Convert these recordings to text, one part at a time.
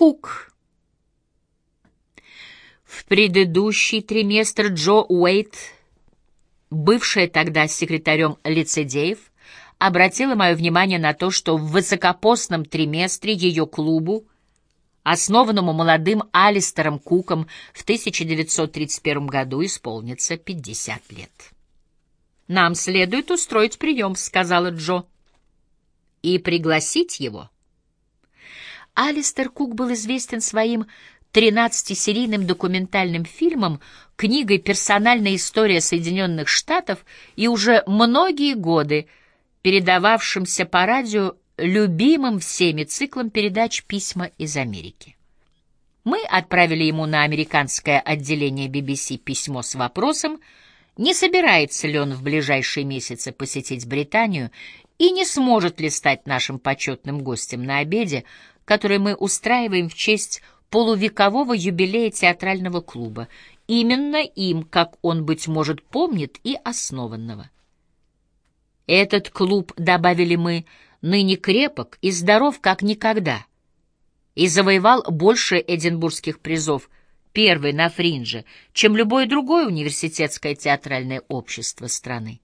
Кук. В предыдущий триместр Джо Уэйт, бывшая тогда секретарем лицедеев, обратила мое внимание на то, что в высокопостном триместре ее клубу, основанному молодым Алистером Куком в 1931 году, исполнится 50 лет. «Нам следует устроить прием», — сказала Джо, — «и пригласить его». Алистер Кук был известен своим 13-серийным документальным фильмом, книгой «Персональная история Соединенных Штатов» и уже многие годы передававшимся по радио любимым всеми циклом передач «Письма из Америки». Мы отправили ему на американское отделение BBC письмо с вопросом, не собирается ли он в ближайшие месяцы посетить Британию и не сможет ли стать нашим почетным гостем на обеде, который мы устраиваем в честь полувекового юбилея театрального клуба, именно им, как он, быть может, помнит, и основанного. Этот клуб, добавили мы, ныне крепок и здоров, как никогда, и завоевал больше эдинбургских призов — первый на фринже, чем любое другое университетское театральное общество страны.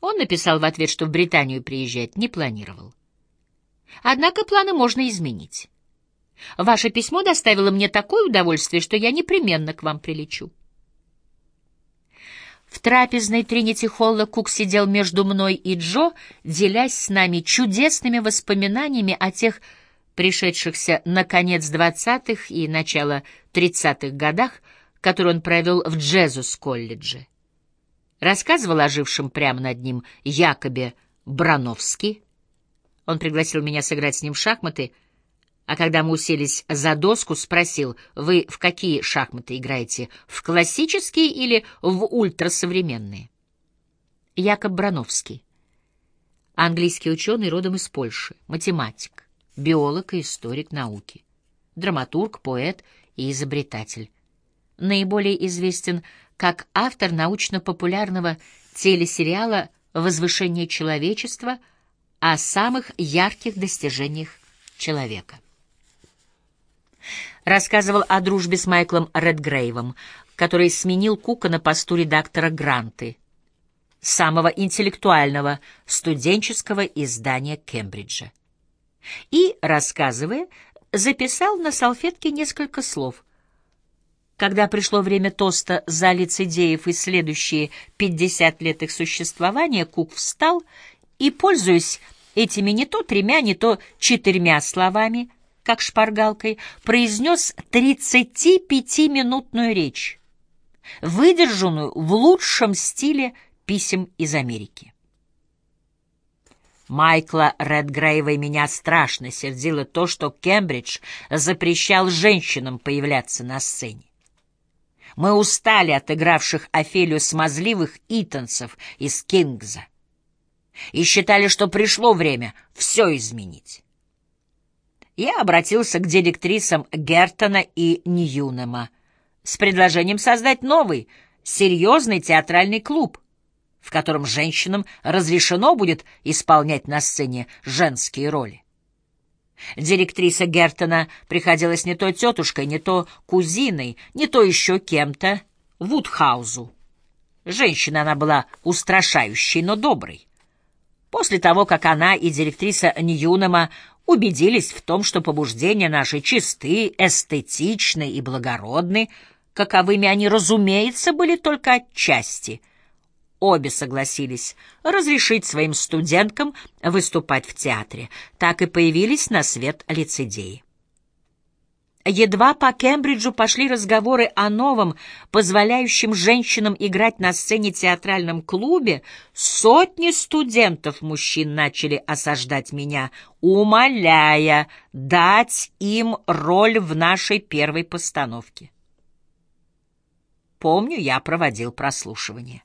Он написал в ответ, что в Британию приезжать не планировал. Однако планы можно изменить. Ваше письмо доставило мне такое удовольствие, что я непременно к вам прилечу. В трапезной Тринити Холла Кук сидел между мной и Джо, делясь с нами чудесными воспоминаниями о тех пришедшихся на конец двадцатых и начало тридцатых годах, который он провел в Джезус-колледже. Рассказывал о жившем прямо над ним Якобе Брановски. Он пригласил меня сыграть с ним в шахматы, а когда мы уселись за доску, спросил, вы в какие шахматы играете, в классические или в ультрасовременные? Якоб Брановский. Английский ученый родом из Польши, математик биолог и историк науки, драматург, поэт и изобретатель. Наиболее известен как автор научно-популярного телесериала «Возвышение человечества» о самых ярких достижениях человека. Рассказывал о дружбе с Майклом Редгрейвом, который сменил Кука на посту редактора «Гранты», самого интеллектуального студенческого издания Кембриджа и, рассказывая, записал на салфетке несколько слов. Когда пришло время тоста за лицедеев и следующие пятьдесят лет их существования, Кук встал и, пользуясь этими не то тремя, не то четырьмя словами, как шпаргалкой, произнес тридцатипятиминутную речь, выдержанную в лучшем стиле писем из Америки. Майкла Редгрейва и меня страшно сердило то, что Кембридж запрещал женщинам появляться на сцене. Мы устали от игравших Офелию смазливых итонцев из Кингза и считали, что пришло время все изменить. Я обратился к директрисам Гертона и Ньюнема с предложением создать новый, серьезный театральный клуб — в котором женщинам разрешено будет исполнять на сцене женские роли. Директриса Гертона приходилась не то тетушкой, не то кузиной, не то еще кем-то Вудхаузу. Женщина она была устрашающей, но доброй. После того, как она и директриса Ньюнема убедились в том, что побуждения наши чисты, эстетичны и благородны, каковыми они, разумеется, были только отчасти — Обе согласились разрешить своим студенткам выступать в театре. Так и появились на свет лицедеи. Едва по Кембриджу пошли разговоры о новом, позволяющем женщинам играть на сцене театральном клубе, сотни студентов-мужчин начали осаждать меня, умоляя дать им роль в нашей первой постановке. Помню, я проводил прослушивание.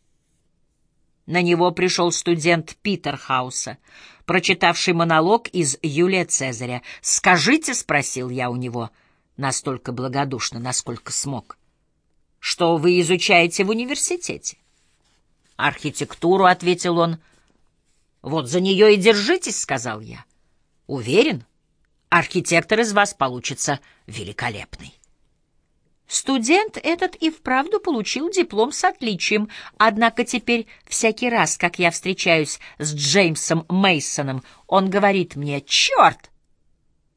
На него пришел студент Питер Хауса, прочитавший монолог из Юлия Цезаря. «Скажите», — спросил я у него, настолько благодушно, насколько смог, — «что вы изучаете в университете?» «Архитектуру», — ответил он. «Вот за нее и держитесь», — сказал я. «Уверен, архитектор из вас получится великолепный. Студент этот и вправду получил диплом с отличием, однако теперь всякий раз, как я встречаюсь с Джеймсом Мейсоном, он говорит мне «Черт!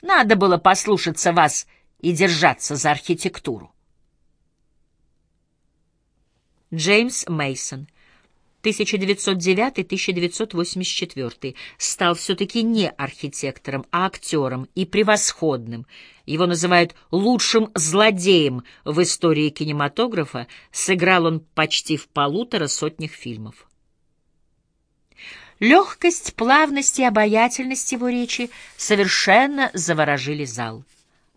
Надо было послушаться вас и держаться за архитектуру». Джеймс Мейсон 1909-1984, стал все-таки не архитектором, а актером и превосходным. Его называют лучшим злодеем в истории кинематографа, сыграл он почти в полутора сотнях фильмов. Легкость, плавность и обаятельность его речи совершенно заворожили зал.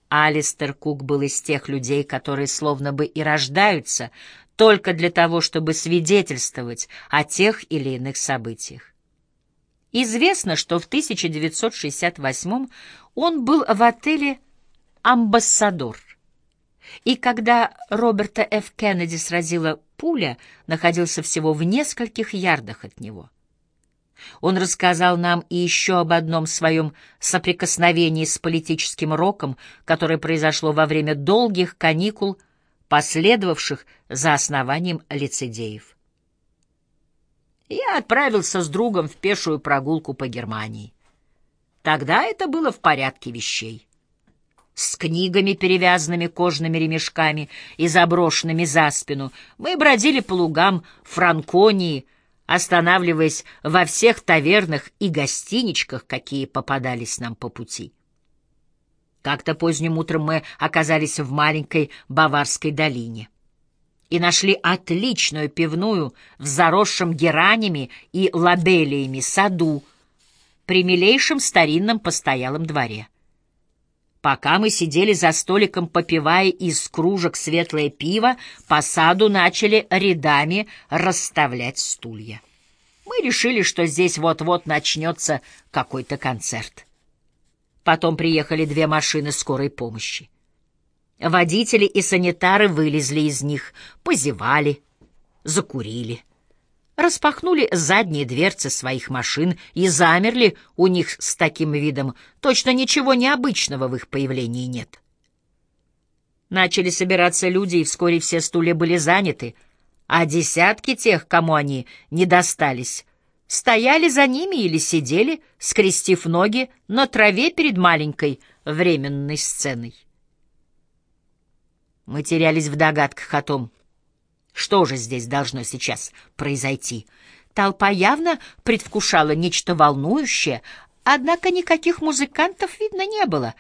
Алистер Кук был из тех людей, которые словно бы и рождаются только для того, чтобы свидетельствовать о тех или иных событиях. Известно, что в 1968 он был в отеле «Амбассадор», и когда Роберта Ф. Кеннеди сразила пуля, находился всего в нескольких ярдах от него. Он рассказал нам и еще об одном своем соприкосновении с политическим роком, которое произошло во время долгих каникул последовавших за основанием лицедеев. Я отправился с другом в пешую прогулку по Германии. Тогда это было в порядке вещей. С книгами, перевязанными кожными ремешками и заброшенными за спину, мы бродили по лугам Франконии, останавливаясь во всех тавернах и гостиничках, какие попадались нам по пути. Как-то поздним утром мы оказались в маленькой Баварской долине и нашли отличную пивную в заросшем геранями и лабелиями саду при милейшем старинном постоялом дворе. Пока мы сидели за столиком, попивая из кружек светлое пиво, по саду начали рядами расставлять стулья. Мы решили, что здесь вот-вот начнется какой-то концерт. Потом приехали две машины скорой помощи. Водители и санитары вылезли из них, позевали, закурили, распахнули задние дверцы своих машин и замерли у них с таким видом, точно ничего необычного в их появлении нет. Начали собираться люди, и вскоре все стулья были заняты, а десятки тех, кому они не достались, стояли за ними или сидели, скрестив ноги на траве перед маленькой временной сценой. Мы терялись в догадках о том, что же здесь должно сейчас произойти. Толпа явно предвкушала нечто волнующее, однако никаких музыкантов видно не было,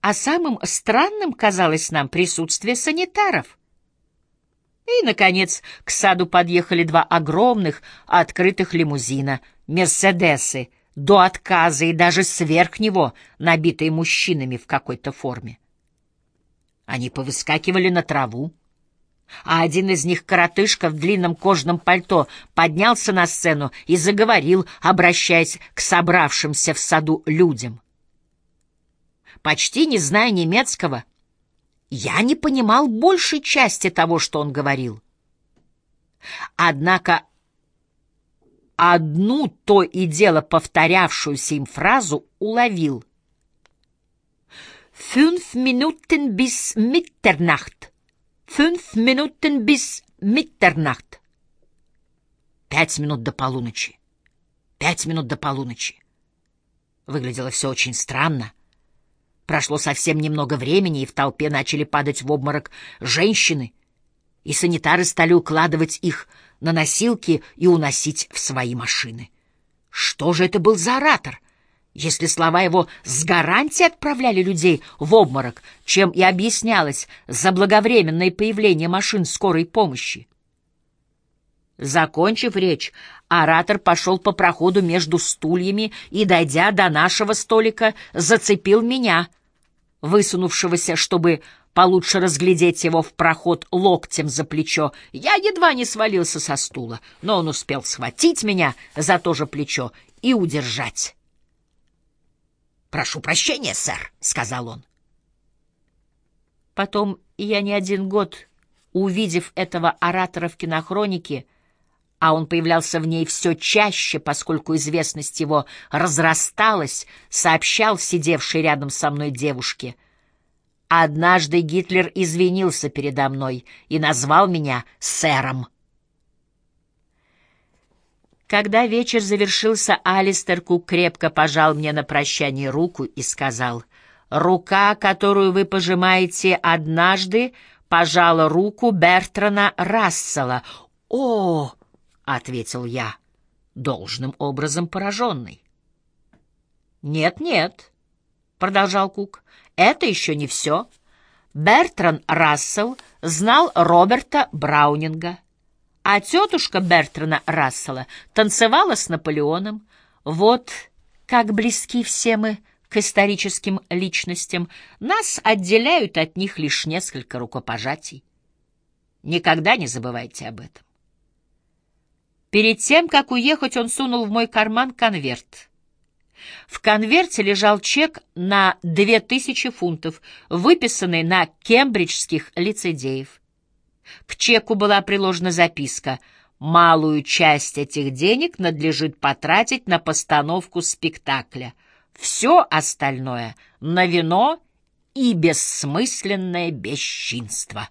а самым странным казалось нам присутствие санитаров — и, наконец, к саду подъехали два огромных открытых лимузина, «Мерседесы», до отказа и даже сверх него, набитые мужчинами в какой-то форме. Они повыскакивали на траву, а один из них, коротышка в длинном кожаном пальто, поднялся на сцену и заговорил, обращаясь к собравшимся в саду людям. Почти не зная немецкого, я не понимал большей части того, что он говорил. Однако одну то и дело повторявшуюся им фразу уловил. «Fünf Minuten bis Mitternacht! Fünf Minuten bis Mitternacht!» «Пять минут до полуночи! Пять минут до полуночи!» Выглядело все очень странно. Прошло совсем немного времени, и в толпе начали падать в обморок женщины, и санитары стали укладывать их на носилки и уносить в свои машины. Что же это был за оратор, если слова его с гарантией отправляли людей в обморок, чем и объяснялось заблаговременное появление машин скорой помощи? Закончив речь, оратор пошел по проходу между стульями и, дойдя до нашего столика, зацепил меня, высунувшегося, чтобы получше разглядеть его в проход локтем за плечо. Я едва не свалился со стула, но он успел схватить меня за то же плечо и удержать. «Прошу прощения, сэр», — сказал он. Потом я не один год, увидев этого оратора в кинохронике, а он появлялся в ней все чаще, поскольку известность его разрасталась, сообщал сидевшей рядом со мной девушке. Однажды Гитлер извинился передо мной и назвал меня сэром. Когда вечер завершился, Алистер Кук крепко пожал мне на прощание руку и сказал, «Рука, которую вы пожимаете однажды, пожала руку Бертрана Рассела». «О!» — ответил я, должным образом пораженный. «Нет-нет», — продолжал Кук, — «это еще не все. Бертран Рассел знал Роберта Браунинга» а тетушка Бертрана Рассела танцевала с Наполеоном. Вот как близки все мы к историческим личностям, нас отделяют от них лишь несколько рукопожатий. Никогда не забывайте об этом. Перед тем, как уехать, он сунул в мой карман конверт. В конверте лежал чек на две тысячи фунтов, выписанный на кембриджских лицедеев. К чеку была приложена записка «Малую часть этих денег надлежит потратить на постановку спектакля. Все остальное — на вино и бессмысленное бесчинство».